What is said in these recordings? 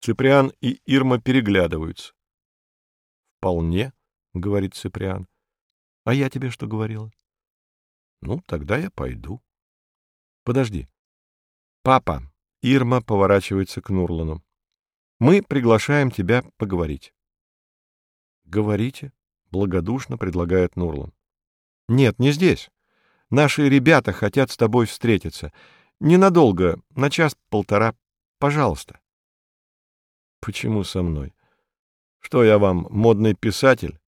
Циприан и Ирма переглядываются. «Вполне», — говорит Циприан. «А я тебе что говорила?» «Ну, тогда я пойду». «Подожди». «Папа», — Ирма поворачивается к Нурлану. «Мы приглашаем тебя поговорить». «Говорите», — благодушно предлагает Нурлан. «Нет, не здесь. Наши ребята хотят с тобой встретиться. Ненадолго, на час-полтора. Пожалуйста». Почему со мной? Что я вам, модный писатель?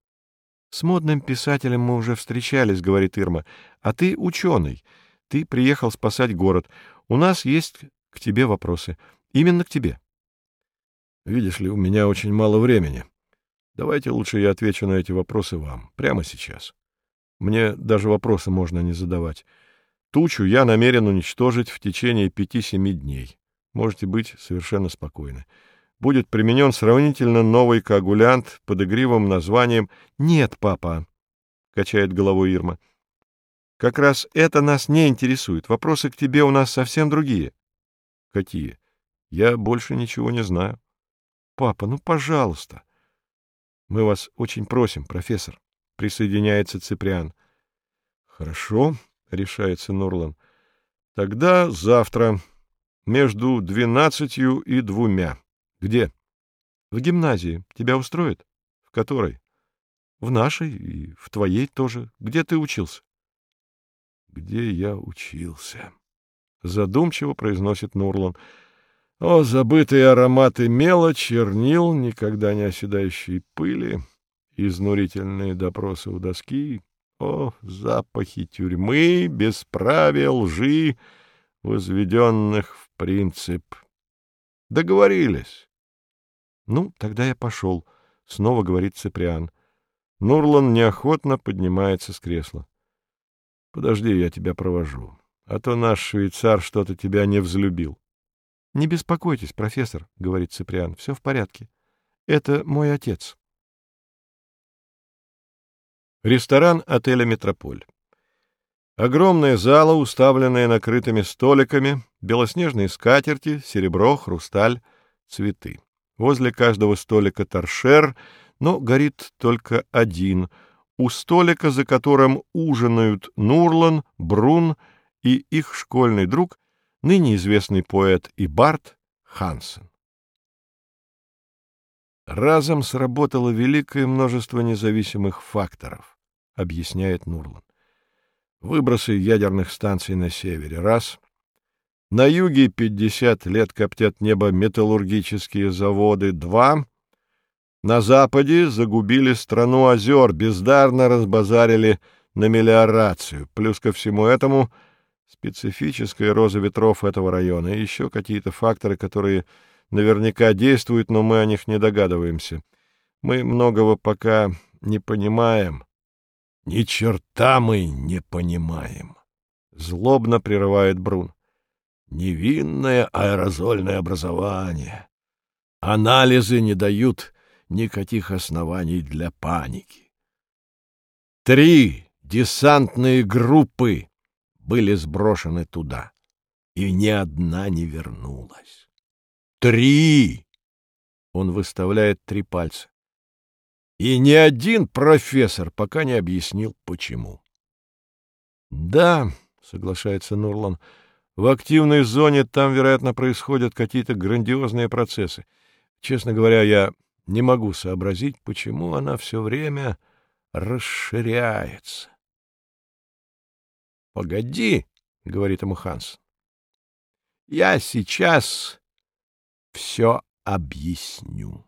С модным писателем мы уже встречались, говорит Ирма. А ты ученый. Ты приехал спасать город. У нас есть к тебе вопросы. Именно к тебе. Видишь ли, у меня очень мало времени. Давайте лучше я отвечу на эти вопросы вам. Прямо сейчас. Мне даже вопросы можно не задавать. Тучу я намерен уничтожить в течение пяти-семи дней. Можете быть совершенно спокойны будет применен сравнительно новый коагулянт под игривым названием «Нет, папа», — качает головой Ирма. «Как раз это нас не интересует. Вопросы к тебе у нас совсем другие». «Какие? Я больше ничего не знаю». «Папа, ну, пожалуйста». «Мы вас очень просим, профессор», — присоединяется Циприан. «Хорошо», — решается Нурлан. «Тогда завтра между двенадцатью и двумя». Где? В гимназии. Тебя устроит? В которой? В нашей и в твоей тоже. Где ты учился? Где я учился? Задумчиво произносит Нурлан. О, забытые ароматы мела, чернил, никогда не оседающей пыли, изнурительные допросы у доски. О, запахи тюрьмы, бесправия, лжи, возведенных в принцип. Договорились. Ну, тогда я пошел, — снова говорит Циприан. Нурлан неохотно поднимается с кресла. — Подожди, я тебя провожу, а то наш швейцар что-то тебя не взлюбил. — Не беспокойтесь, профессор, — говорит Циприан, — все в порядке. Это мой отец. Ресторан отеля «Метрополь». Огромная зала, уставленная накрытыми столиками, белоснежные скатерти, серебро, хрусталь, цветы. Возле каждого столика торшер, но горит только один. У столика, за которым ужинают Нурлан, Брун и их школьный друг, ныне известный поэт и бард Хансен. Разом сработало великое множество независимых факторов, объясняет Нурлан. Выбросы ядерных станций на севере — раз — на юге 50 лет коптят небо металлургические заводы. Два. На западе загубили страну озер, бездарно разбазарили на мелиорацию. Плюс ко всему этому специфическая роза ветров этого района и еще какие-то факторы, которые наверняка действуют, но мы о них не догадываемся. Мы многого пока не понимаем. — Ни черта мы не понимаем! — злобно прерывает Брун невинное аэрозольное образование. Анализы не дают никаких оснований для паники. Три десантные группы были сброшены туда, и ни одна не вернулась. Три! Он выставляет три пальца. И ни один профессор пока не объяснил, почему. — Да, — соглашается Нурлан, — в активной зоне там, вероятно, происходят какие-то грандиозные процессы. Честно говоря, я не могу сообразить, почему она все время расширяется. — Погоди, — говорит ему Ханс. — Я сейчас все объясню.